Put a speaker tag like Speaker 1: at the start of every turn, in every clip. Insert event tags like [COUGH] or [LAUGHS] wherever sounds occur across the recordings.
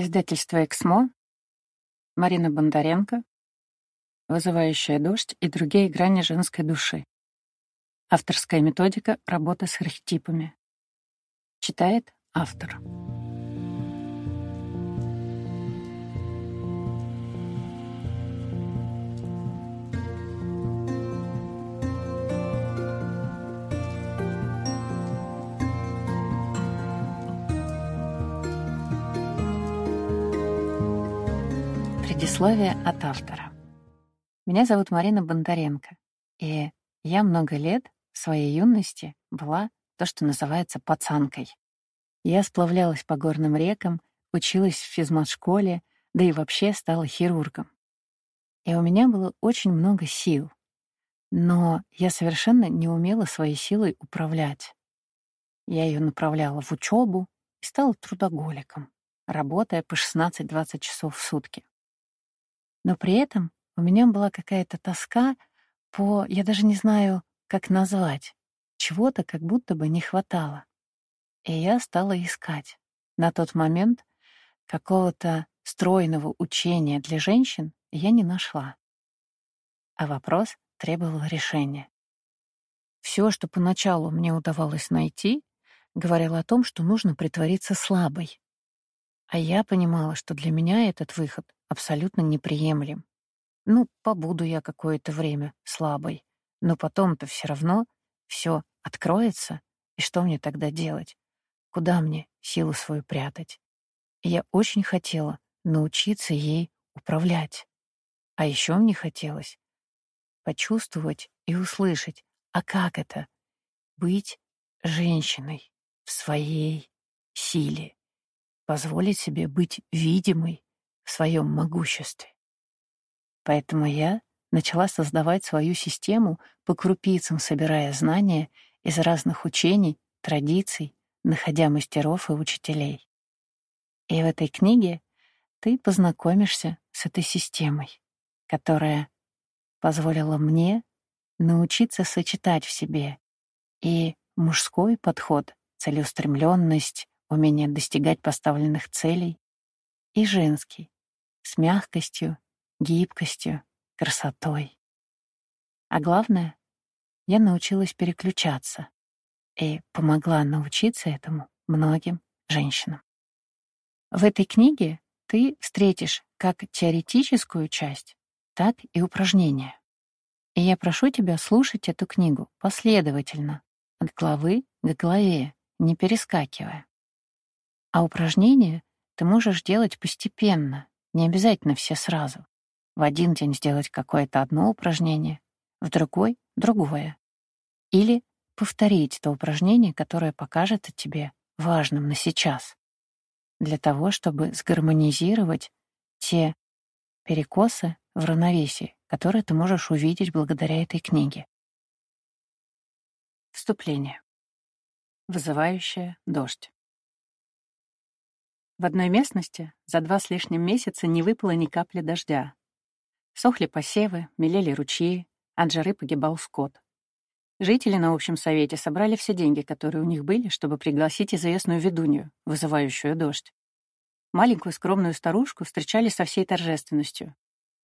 Speaker 1: Издательство «Эксмо», Марина Бондаренко, «Вызывающая дождь» и другие грани женской души. Авторская методика работы с архетипами. Читает автор. Предисловие от автора. Меня зовут Марина Бондаренко, и я много лет в своей юности была то, что называется пацанкой. Я сплавлялась по горным рекам, училась в физмат-школе, да и вообще стала хирургом. И у меня было очень много сил. Но я совершенно не умела своей силой управлять. Я ее направляла в учебу и стала трудоголиком, работая по 16-20 часов в сутки. Но при этом у меня была какая-то тоска по, я даже не знаю, как назвать, чего-то как будто бы не хватало. И я стала искать. На тот момент какого-то стройного учения для женщин я не нашла. А вопрос требовал решения. Все, что поначалу мне удавалось найти, говорило о том, что нужно притвориться слабой. А я понимала, что для меня этот выход абсолютно неприемлем. Ну, побуду я какое-то время слабой, но потом-то все равно все откроется, и что мне тогда делать? Куда мне силу свою прятать? Я очень хотела научиться ей управлять. А еще мне хотелось почувствовать и услышать, а как это — быть женщиной в своей силе, позволить себе быть видимой своем могуществе. Поэтому я начала создавать свою систему по крупицам, собирая знания из разных учений, традиций, находя мастеров и учителей. И в этой книге ты познакомишься с этой системой, которая позволила мне научиться сочетать в себе и мужской подход, целеустремленность, умение достигать поставленных целей, и женский, с мягкостью, гибкостью, красотой. А главное, я научилась переключаться и помогла научиться этому многим женщинам. В этой книге ты встретишь как теоретическую часть, так и упражнения. И я прошу тебя слушать эту книгу последовательно, от главы к главе, не перескакивая. А упражнения ты можешь делать постепенно, не обязательно все сразу. В один день сделать какое-то одно упражнение, в другой — другое. Или повторить то упражнение, которое покажет тебе важным на сейчас, для того, чтобы сгармонизировать те перекосы в равновесии, которые ты можешь увидеть благодаря этой книге. Вступление. Вызывающая дождь. В одной местности за два с лишним месяца не выпало ни капли дождя. Сохли посевы, мелели ручьи, от жары погибал скот. Жители на общем совете собрали все деньги, которые у них были, чтобы пригласить известную ведунью, вызывающую дождь. Маленькую скромную старушку встречали со всей торжественностью.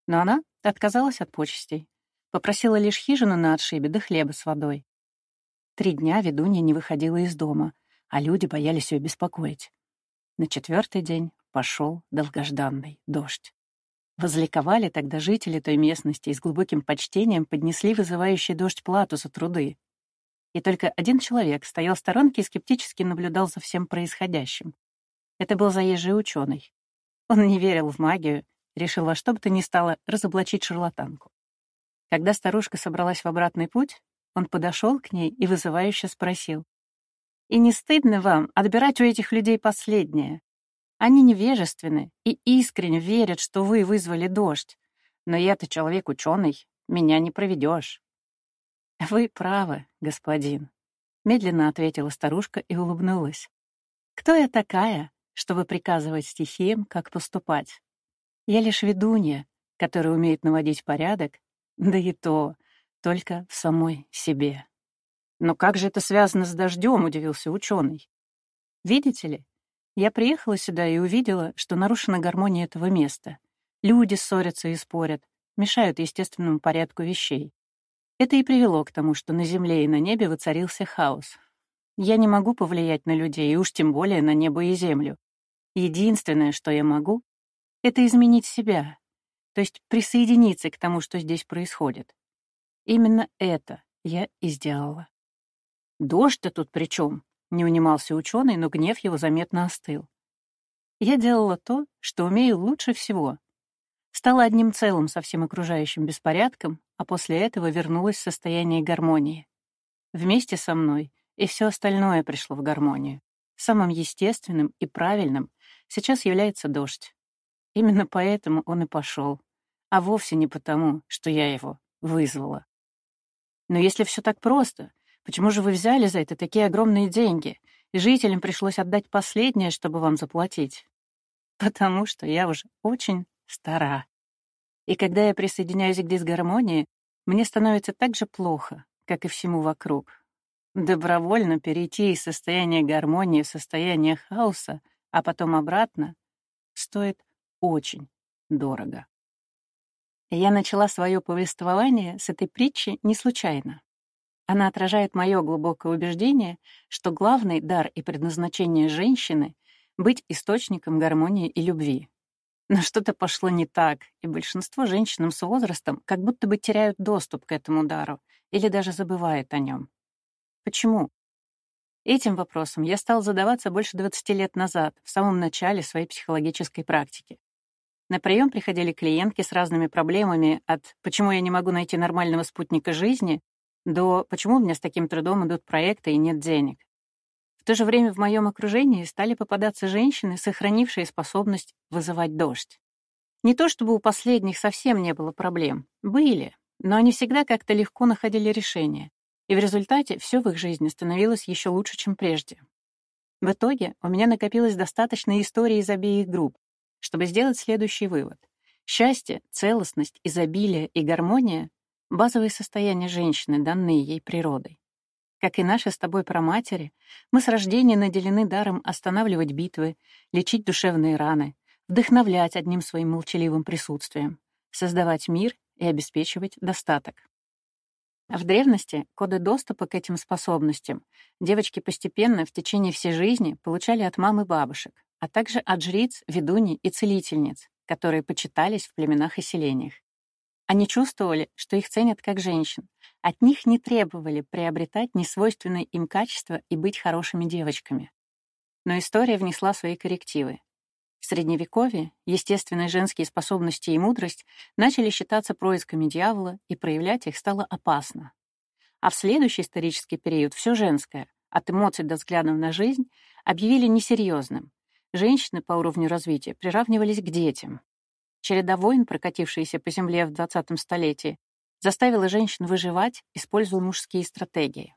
Speaker 1: Но она отказалась от почестей. Попросила лишь хижину на отшибе да хлеба с водой. Три дня ведунья не выходила из дома, а люди боялись ее беспокоить. На четвертый день пошел долгожданный дождь. Возликовали тогда жители той местности и с глубоким почтением поднесли вызывающий дождь плату за труды. И только один человек стоял в сторонке и скептически наблюдал за всем происходящим. Это был заезжий ученый. Он не верил в магию, решил во что бы то ни стало разоблачить шарлатанку. Когда старушка собралась в обратный путь, он подошел к ней и вызывающе спросил. И не стыдно вам отбирать у этих людей последнее? Они невежественны и искренне верят, что вы вызвали дождь. Но я-то человек ученый, меня не проведешь. Вы правы, господин, медленно ответила старушка и улыбнулась. Кто я такая, чтобы приказывать стихиям, как поступать? Я лишь ведунья, которая умеет наводить порядок, да и то только в самой себе. «Но как же это связано с дождем?» — удивился ученый. «Видите ли, Я приехала сюда и увидела, что нарушена гармония этого места. Люди ссорятся и спорят, мешают естественному порядку вещей. Это и привело к тому, что на земле и на небе воцарился хаос. Я не могу повлиять на людей, и уж тем более на небо и землю. Единственное, что я могу, — это изменить себя, то есть присоединиться к тому, что здесь происходит. Именно это я и сделала. «Дождь-то тут при чем? не унимался ученый, но гнев его заметно остыл. Я делала то, что умею лучше всего. Стала одним целым со всем окружающим беспорядком, а после этого вернулась в состояние гармонии. Вместе со мной и все остальное пришло в гармонию. Самым естественным и правильным сейчас является дождь. Именно поэтому он и пошел, а вовсе не потому, что я его вызвала. Но если все так просто, почему же вы взяли за это такие огромные деньги, и жителям пришлось отдать последнее, чтобы вам заплатить? [LAUGHS] Потому что я уже очень стара. И когда я присоединяюсь к дисгармонии, мне становится так же плохо, как и всему вокруг. Добровольно перейти из состояния гармонии в состояние хаоса, а потом обратно, стоит очень дорого. Я начала свое повествование с этой притчи не случайно. Она отражает мое глубокое убеждение, что главный дар и предназначение женщины — быть источником гармонии и любви. Но что-то пошло не так, и большинство женщин с возрастом как будто бы теряют доступ к этому дару или даже забывают о нем. Почему? Этим вопросом я стал задаваться больше 20 лет назад, в самом начале своей психологической практики. На прием приходили клиентки с разными проблемами от «почему я не могу найти нормального спутника жизни» до «почему у меня с таким трудом идут проекты и нет денег». В то же время в моем окружении стали попадаться женщины, сохранившие способность вызывать дождь. Не то чтобы у последних совсем не было проблем. Были, но они всегда как-то легко находили решение. И в результате все в их жизни становилось еще лучше, чем прежде. В итоге у меня накопилось достаточно историй из обеих групп, чтобы сделать следующий вывод. Счастье, целостность, изобилие и гармония — базовые состояния женщины, данные ей природой. Как и наши с тобой проматери, мы с рождения наделены даром останавливать битвы, лечить душевные раны, вдохновлять одним своим молчаливым присутствием, создавать мир и обеспечивать достаток. В древности коды доступа к этим способностям девочки постепенно в течение всей жизни получали от мам и бабушек, а также от жриц, ведуней и целительниц, которые почитались в племенах и селениях. Они чувствовали, что их ценят как женщин. От них не требовали приобретать несвойственные им качества и быть хорошими девочками. Но история внесла свои коррективы. В Средневековье естественные женские способности и мудрость начали считаться происками дьявола, и проявлять их стало опасно. А в следующий исторический период все женское, от эмоций до взглядов на жизнь, объявили несерьезным. Женщины по уровню развития приравнивались к детям, Череда войн, прокатившаяся по земле в 20 столетии, заставила женщин выживать, используя мужские стратегии.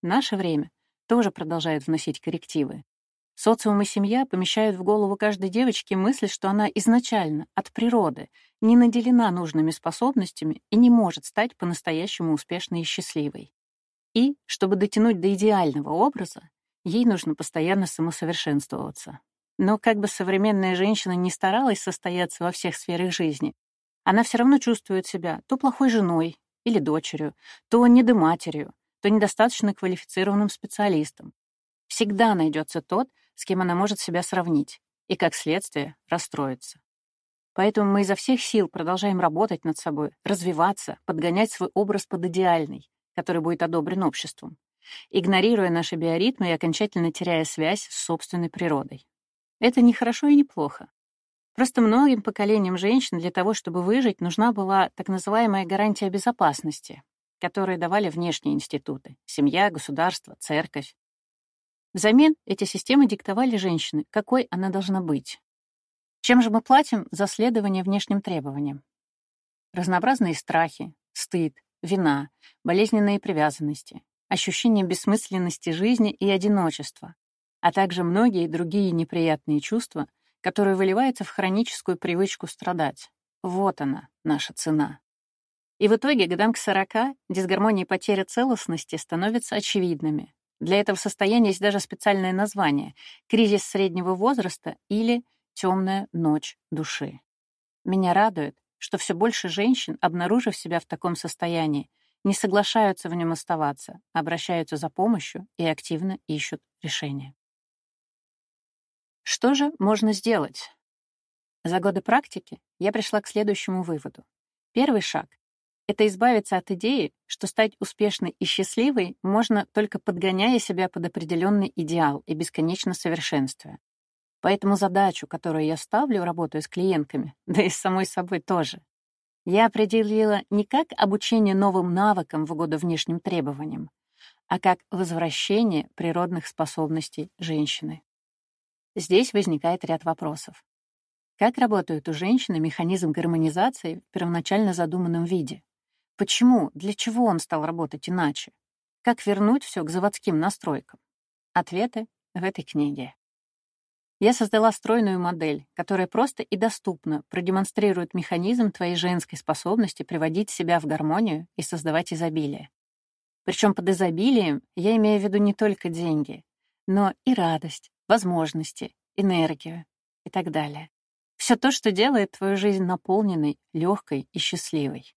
Speaker 1: Наше время тоже продолжает вносить коррективы. Социум и семья помещают в голову каждой девочки мысль, что она изначально, от природы, не наделена нужными способностями и не может стать по-настоящему успешной и счастливой. И, чтобы дотянуть до идеального образа, ей нужно постоянно самосовершенствоваться. Но как бы современная женщина не старалась состояться во всех сферах жизни, она все равно чувствует себя то плохой женой или дочерью, то недоматерью, то недостаточно квалифицированным специалистом. Всегда найдется тот, с кем она может себя сравнить, и, как следствие, расстроиться. Поэтому мы изо всех сил продолжаем работать над собой, развиваться, подгонять свой образ под идеальный, который будет одобрен обществом, игнорируя наши биоритмы и окончательно теряя связь с собственной природой. Это не хорошо и не плохо. Просто многим поколениям женщин для того, чтобы выжить, нужна была так называемая гарантия безопасности, которую давали внешние институты — семья, государство, церковь. Взамен эти системы диктовали женщины, какой она должна быть. Чем же мы платим за следование внешним требованиям? Разнообразные страхи, стыд, вина, болезненные привязанности, ощущение бессмысленности жизни и одиночества, а также многие другие неприятные чувства, которые выливаются в хроническую привычку страдать. Вот она, наша цена. И в итоге, годам к 40, дисгармония и потеря целостности становятся очевидными. Для этого состояния есть даже специальное название — кризис среднего возраста или темная ночь души. Меня радует, что все больше женщин, обнаружив себя в таком состоянии, не соглашаются в нем оставаться, обращаются за помощью и активно ищут решения. Что же можно сделать? За годы практики я пришла к следующему выводу. Первый шаг — это избавиться от идеи, что стать успешной и счастливой можно только подгоняя себя под определенный идеал и бесконечно совершенствуя. Поэтому задачу, которую я ставлю, работая с клиентками, [LAUGHS] да и с самой собой тоже, я определила не как обучение новым навыкам в угоду внешним требованиям, а как возвращение природных способностей женщины. Здесь возникает ряд вопросов. Как работает у женщины механизм гармонизации в первоначально задуманном виде? Почему, для чего он стал работать иначе? Как вернуть все к заводским настройкам? Ответы в этой книге. Я создала стройную модель, которая просто и доступно продемонстрирует механизм твоей женской способности приводить себя в гармонию и создавать изобилие. Причем под изобилием я имею в виду не только деньги, но и радость, возможности, энергию и так далее. Все то, что делает твою жизнь наполненной, легкой и счастливой.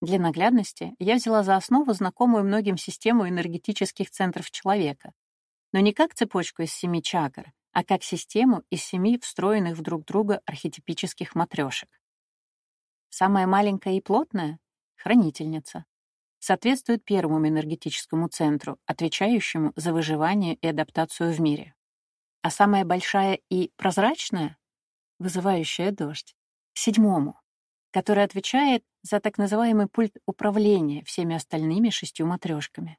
Speaker 1: Для наглядности я взяла за основу знакомую многим систему энергетических центров человека, но не как цепочку из семи чакр, а как систему из семи встроенных в друг друга архетипических матрешек. Самая маленькая и плотная — хранительница. Соответствует первому энергетическому центру, отвечающему за выживание и адаптацию в мире. А самая большая и прозрачная вызывающая дождь, седьмому, который отвечает за так называемый пульт управления всеми остальными шестью матрешками.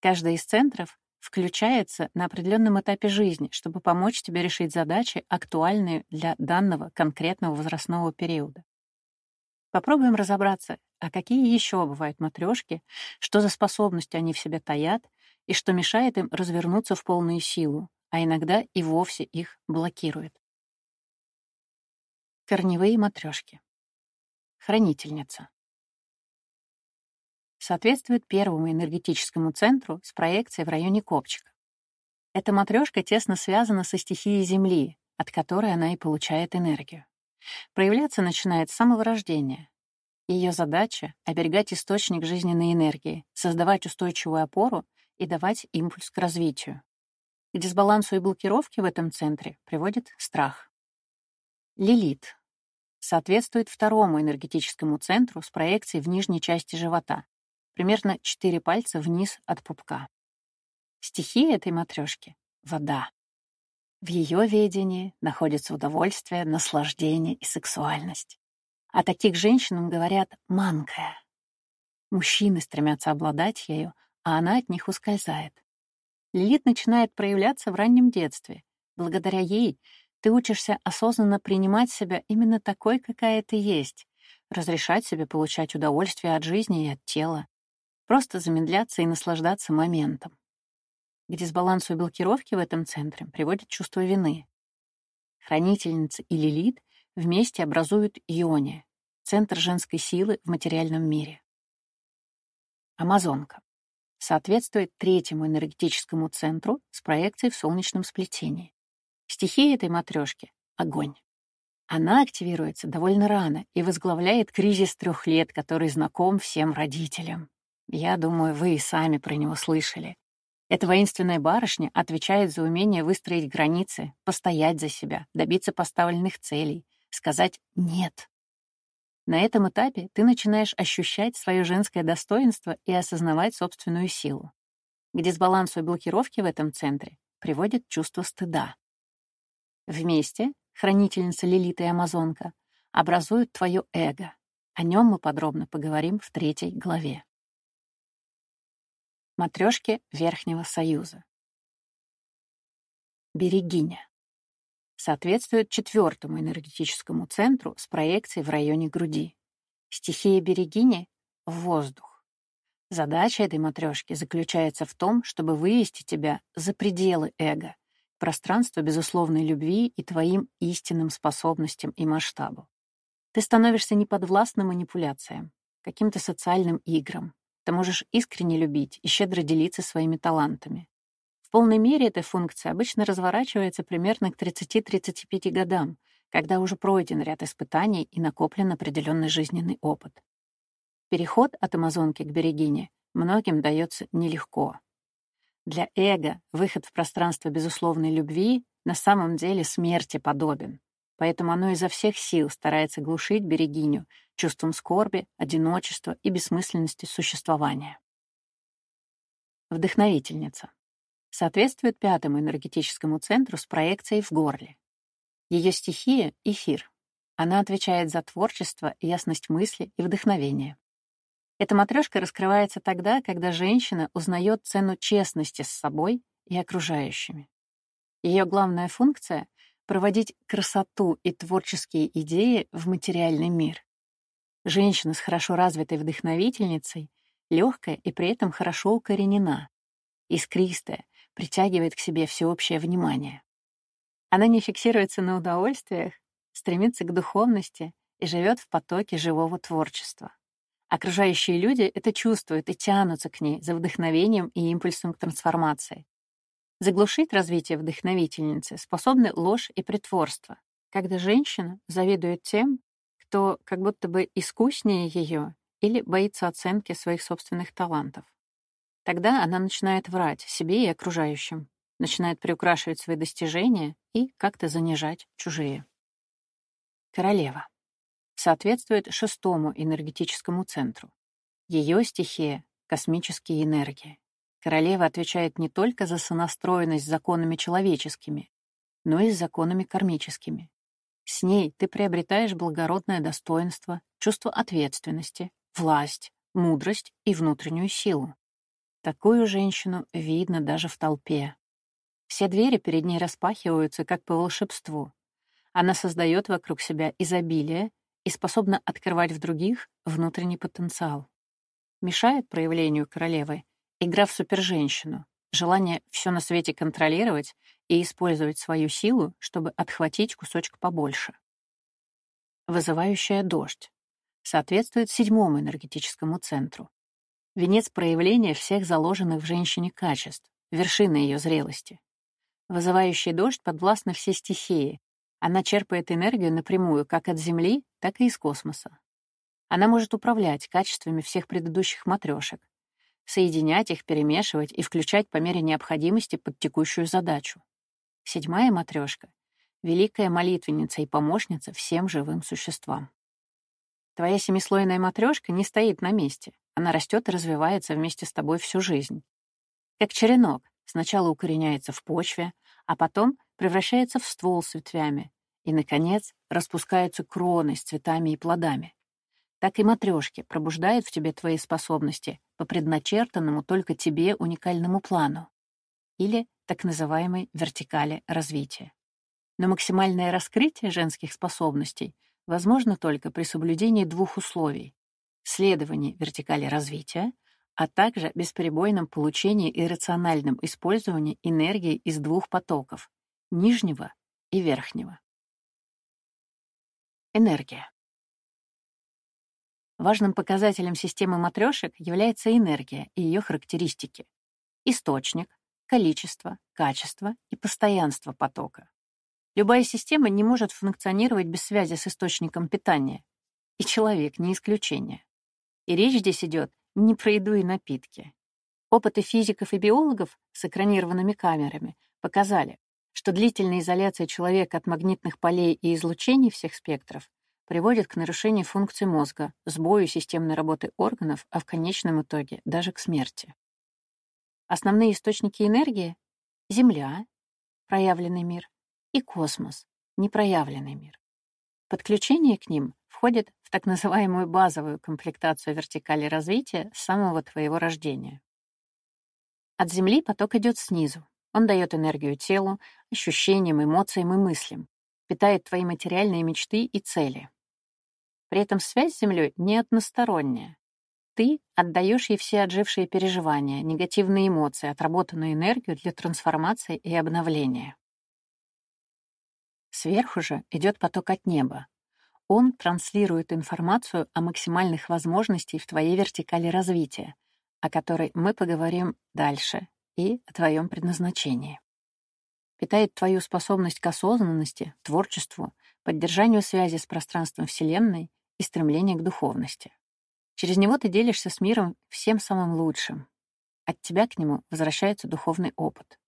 Speaker 1: Каждый из центров включается на определенном этапе жизни, чтобы помочь тебе решить задачи, актуальные для данного конкретного возрастного периода. Попробуем разобраться, а какие еще бывают матрешки, что за способности они в себе таят и что мешает им развернуться в полную силу, а иногда и вовсе их блокирует. Корневые матрешки. Хранительница. Соответствует первому энергетическому центру с проекцией в районе копчика. Эта матрешка тесно связана со стихией Земли, от которой она и получает энергию. Проявляться начинает с самого рождения. Ее задача — оберегать источник жизненной энергии, создавать устойчивую опору и давать импульс к развитию. К дисбалансу и блокировке в этом центре приводит страх. Лилит соответствует второму энергетическому центру с проекцией в нижней части живота, примерно 4 пальца вниз от пупка. Стихия этой матрешки — вода. В ее ведении находится удовольствие, наслаждение и сексуальность. О таких женщинам говорят «манкая». Мужчины стремятся обладать ею, а она от них ускользает. Лилит начинает проявляться в раннем детстве. Благодаря ей ты учишься осознанно принимать себя именно такой, какая ты есть, разрешать себе получать удовольствие от жизни и от тела, просто замедляться и наслаждаться моментом. К дисбалансу и блокировке в этом центре приводит чувство вины. Хранительница и лилит вместе образуют иони, центр женской силы в материальном мире. Амазонка соответствует третьему энергетическому центру с проекцией в солнечном сплетении. Стихия этой матрешки — огонь. Она активируется довольно рано и возглавляет кризис трех лет, который знаком всем родителям. Я думаю, вы и сами про него слышали. Эта воинственная барышня отвечает за умение выстроить границы, постоять за себя, добиться поставленных целей, сказать «нет». На этом этапе ты начинаешь ощущать свое женское достоинство и осознавать собственную силу. К дисбалансу и блокировке в этом центре приводит чувство стыда. Вместе, хранительница Лилита и Амазонка, образуют твое эго. О нем мы подробно поговорим в третьей главе. Матрешки Верхнего Союза. Берегиня. Соответствует четвертому энергетическому центру с проекцией в районе груди. Стихия берегини — воздух. Задача этой матрешки заключается в том, чтобы вывести тебя за пределы эго, пространство безусловной любви и твоим истинным способностям и масштабу. Ты становишься неподвластным манипуляциям, каким-то социальным играм, Ты можешь искренне любить и щедро делиться своими талантами. В полной мере эта функция обычно разворачивается примерно к 30-35 годам, когда уже пройден ряд испытаний и накоплен определенный жизненный опыт. Переход от амазонки к берегине многим дается нелегко. Для эго выход в пространство безусловной любви на самом деле смерти подобен, поэтому оно изо всех сил старается глушить берегиню чувством скорби, одиночества и бессмысленности существования. Вдохновительница. Соответствует пятому энергетическому центру с проекцией в горле. Ее стихия — эфир. Она отвечает за творчество, ясность мысли и вдохновение. Эта матрешка раскрывается тогда, когда женщина узнает цену честности с собой и окружающими. Ее главная функция — проводить красоту и творческие идеи в материальный мир. Женщина с хорошо развитой вдохновительницей легкая и при этом хорошо укоренена, искристая, притягивает к себе всеобщее внимание. Она не фиксируется на удовольствиях, стремится к духовности и живет в потоке живого творчества. Окружающие люди это чувствуют и тянутся к ней за вдохновением и импульсом к трансформации. Заглушить развитие вдохновительницы способны ложь и притворство, когда женщина завидует тем, кто как будто бы искуснее ее или боится оценки своих собственных талантов. Тогда она начинает врать себе и окружающим, начинает приукрашивать свои достижения и как-то занижать чужие. Королева соответствует шестому энергетическому центру. Ее стихия — космические энергии. Королева отвечает не только за сонастроенность с законами человеческими, но и с законами кармическими. С ней ты приобретаешь благородное достоинство, чувство ответственности, власть, мудрость и внутреннюю силу. Такую женщину видно даже в толпе. Все двери перед ней распахиваются, как по волшебству. Она создает вокруг себя изобилие и способна открывать в других внутренний потенциал. Мешает проявлению королевы игра в суперженщину, желание все на свете контролировать и использовать свою силу, чтобы отхватить кусочек побольше. Вызывающая дождь соответствует седьмому энергетическому центру. Венец проявления всех заложенных в женщине качеств, вершина ее зрелости. Вызывающий дождь подвластны все стихии, она черпает энергию напрямую как от Земли, так и из космоса. Она может управлять качествами всех предыдущих матрешек, соединять их, перемешивать и включать по мере необходимости под текущую задачу. Седьмая матрешка — великая молитвенница и помощница всем живым существам. Твоя семислойная матрешка не стоит на месте. Она растет и развивается вместе с тобой всю жизнь. Как черенок, сначала укореняется в почве, а потом превращается в ствол с ветвями и, наконец, распускаются кроны с цветами и плодами. Так и матрешки пробуждают в тебе твои способности по предначертанному только тебе уникальному плану или так называемой вертикали развития. Но максимальное раскрытие женских способностей возможно только при соблюдении двух условий — следовании вертикали развития, а также бесперебойном получении и рациональном использовании энергии из двух потоков нижнего и верхнего. Энергия. Важным показателем системы матрешек является энергия и ее характеристики. Источник, количество, качество и постоянство потока. Любая система не может функционировать без связи с источником питания. И человек не исключение. И речь здесь идет не про еду и напитки. Опыты физиков и биологов с экранированными камерами показали, что длительная изоляция человека от магнитных полей и излучений всех спектров приводит к нарушению функций мозга, сбою системной работы органов, а в конечном итоге даже к смерти. Основные источники энергии — Земля, проявленный мир, и космос, непроявленный мир. Подключение к ним входит в так называемую базовую комплектацию вертикали развития с самого твоего рождения. От Земли поток идет снизу, он дает энергию телу, ощущениям, эмоциям и мыслям, питает твои материальные мечты и цели. При этом связь с Землей не односторонняя. Ты отдаешь ей все отжившие переживания, негативные эмоции, отработанную энергию для трансформации и обновления. Сверху же идет поток от неба. Он транслирует информацию о максимальных возможностях в твоей вертикали развития, о которой мы поговорим дальше, и о твоем предназначении. Питает твою способность к осознанности, творчеству, поддержанию связи с пространством Вселенной и стремление к духовности. Через него ты делишься с миром всем самым лучшим. От тебя к нему возвращается духовный опыт.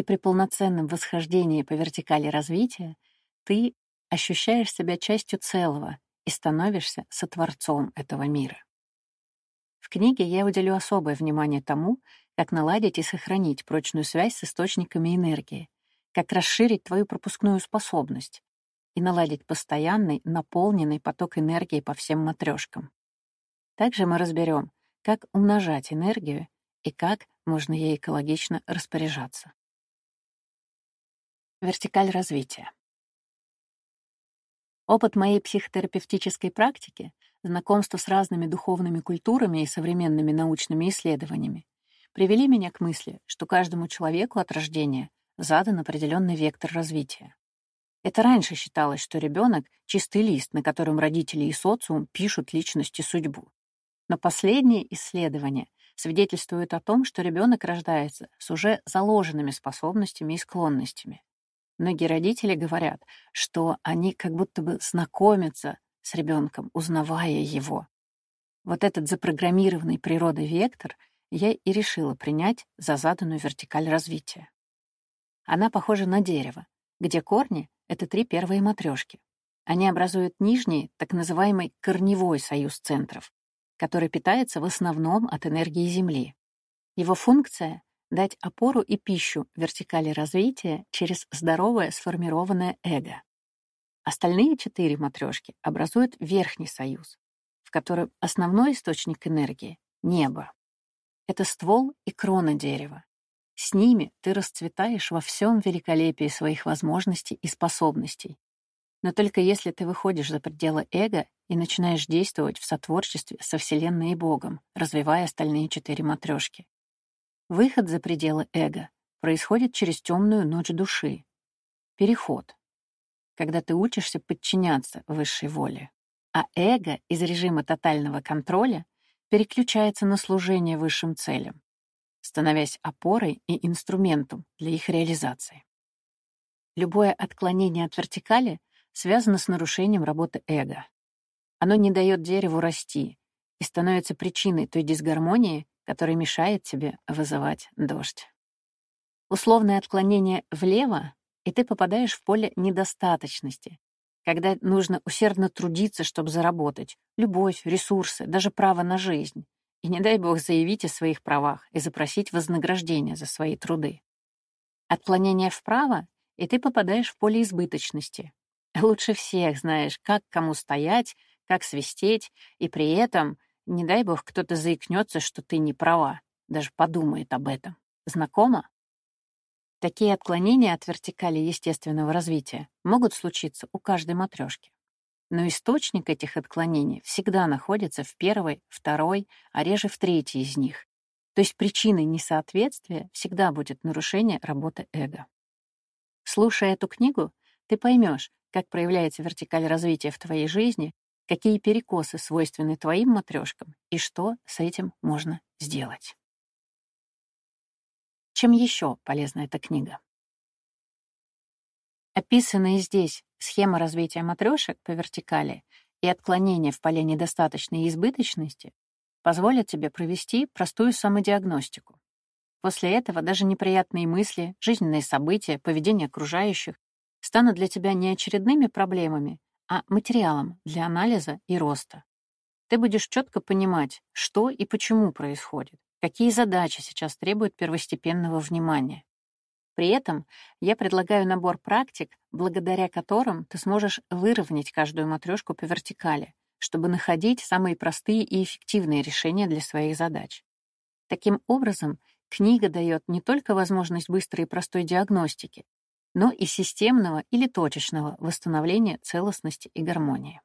Speaker 1: И при полноценном восхождении по вертикали развития ты ощущаешь себя частью целого и становишься сотворцом этого мира. В книге я уделю особое внимание тому, как наладить и сохранить прочную связь с источниками энергии, как расширить твою пропускную способность и наладить постоянный, наполненный поток энергии по всем матрешкам. Также мы разберем, как умножать энергию и как можно ей экологично распоряжаться. Вертикаль развития. Опыт моей психотерапевтической практики, знакомство с разными духовными культурами и современными научными исследованиями привели меня к мысли, что каждому человеку от рождения задан определенный вектор развития. Это раньше считалось, что ребенок — чистый лист, на котором родители и социум пишут личности судьбу. Но последние исследования свидетельствуют о том, что ребенок рождается с уже заложенными способностями и склонностями. Многие родители говорят, что они как будто бы знакомятся с ребенком, узнавая его. Вот этот запрограммированный природой вектор я и решила принять за заданную вертикаль развития. Она похожа на дерево, где корни — это три первые матрешки. Они образуют нижний, так называемый корневой союз центров, который питается в основном от энергии Земли. Его функция дать опору и пищу вертикали развития через здоровое сформированное эго. Остальные четыре матрешки образуют верхний союз, в котором основной источник энергии — небо. Это ствол и крона дерева. С ними ты расцветаешь во всем великолепии своих возможностей и способностей. Но только если ты выходишь за пределы эго и начинаешь действовать в сотворчестве со Вселенной и Богом, развивая остальные четыре матрешки. Выход за пределы эго происходит через темную ночь души. Переход. Когда ты учишься подчиняться высшей воле. А эго из режима тотального контроля переключается на служение высшим целям, становясь опорой и инструментом для их реализации. Любое отклонение от вертикали связано с нарушением работы эго. Оно не дает дереву расти и становится причиной той дисгармонии, который мешает тебе вызывать дождь. Условное отклонение влево, и ты попадаешь в поле недостаточности, когда нужно усердно трудиться, чтобы заработать любовь, ресурсы, даже право на жизнь. И не дай бог заявить о своих правах и запросить вознаграждение за свои труды. Отклонение вправо, и ты попадаешь в поле избыточности. Лучше всех знаешь, как кому стоять, как свистеть, и при этом — не дай бог кто-то заикнется, что ты не права, даже подумает об этом. Знакомо? Такие отклонения от вертикали естественного развития могут случиться у каждой матрешки. Но источник этих отклонений всегда находится в первой, второй, а реже в третьей из них. То есть причиной несоответствия всегда будет нарушение работы эго. Слушая эту книгу, ты поймешь, как проявляется вертикаль развития в твоей жизни какие перекосы свойственны твоим матрешкам и что с этим можно сделать. Чем еще полезна эта книга? Описанные здесь схема развития матрешек по вертикали и отклонения в поле недостаточной избыточности позволят тебе провести простую самодиагностику. После этого даже неприятные мысли, жизненные события, поведение окружающих станут для тебя не очередными проблемами, а материалом для анализа и роста. Ты будешь четко понимать, что и почему происходит, какие задачи сейчас требуют первостепенного внимания. При этом я предлагаю набор практик, благодаря которым ты сможешь выровнять каждую матрешку по вертикали, чтобы находить самые простые и эффективные решения для своих задач. Таким образом, книга дает не только возможность быстрой и простой диагностики, но и системного или точечного восстановления целостности и гармонии.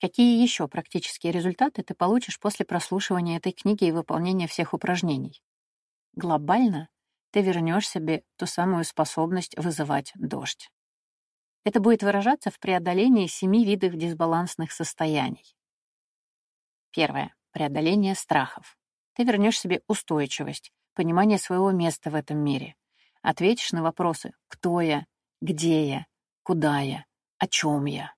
Speaker 1: Какие еще практические результаты ты получишь после прослушивания этой книги и выполнения всех упражнений? Глобально ты вернешь себе ту самую способность вызывать дождь. Это будет выражаться в преодолении семи видов дисбалансных состояний. Первое. Преодоление страхов. Ты вернешь себе устойчивость, понимание своего места в этом мире. Ответишь на вопросы «Кто я?», «Где я?», «Куда я?», «О чем я?».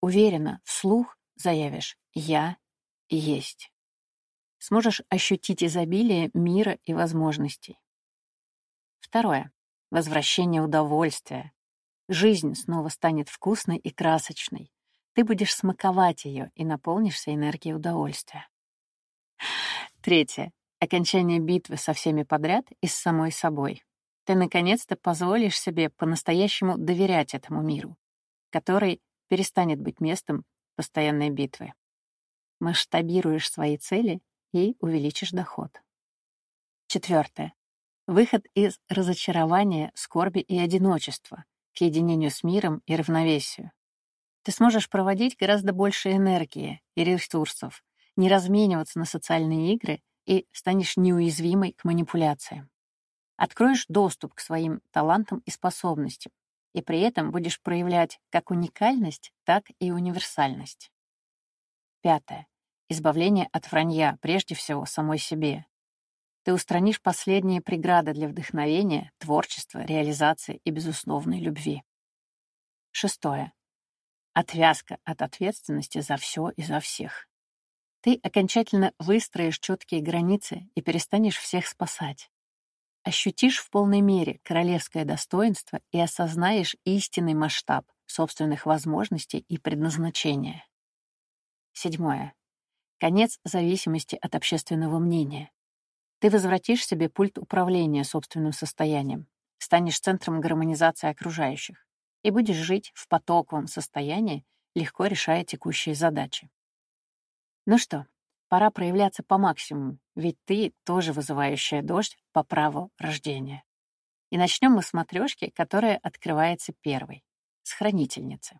Speaker 1: Уверенно, вслух заявишь «Я есть». Сможешь ощутить изобилие мира и возможностей. Второе. Возвращение удовольствия. Жизнь снова станет вкусной и красочной. Ты будешь смаковать ее и наполнишься энергией удовольствия. Третье. Окончание битвы со всеми подряд и с самой собой. Ты наконец-то позволишь себе по-настоящему доверять этому миру, который перестанет быть местом постоянной битвы. Масштабируешь свои цели и увеличишь доход. Четвертое. Выход из разочарования, скорби и одиночества к единению с миром и равновесию. Ты сможешь проводить гораздо больше энергии и ресурсов, не размениваться на социальные игры и станешь неуязвимой к манипуляциям. Откроешь доступ к своим талантам и способностям, и при этом будешь проявлять как уникальность, так и универсальность. Пятое. Избавление от вранья, прежде всего, самой себе. Ты устранишь последние преграды для вдохновения, творчества, реализации и безусловной любви. Шестое. Отвязка от ответственности за все и за всех. Ты окончательно выстроишь четкие границы и перестанешь всех спасать. Ощутишь в полной мере королевское достоинство и осознаешь истинный масштаб собственных возможностей и предназначения. Седьмое. Конец зависимости от общественного мнения. Ты возвратишь себе пульт управления собственным состоянием, станешь центром гармонизации окружающих и будешь жить в потоковом состоянии, легко решая текущие задачи. Ну что, пора проявляться по максимуму, ведь ты тоже вызывающая дождь по праву рождения. И начнем мы с матрешки, которая открывается первой, с хранительницы.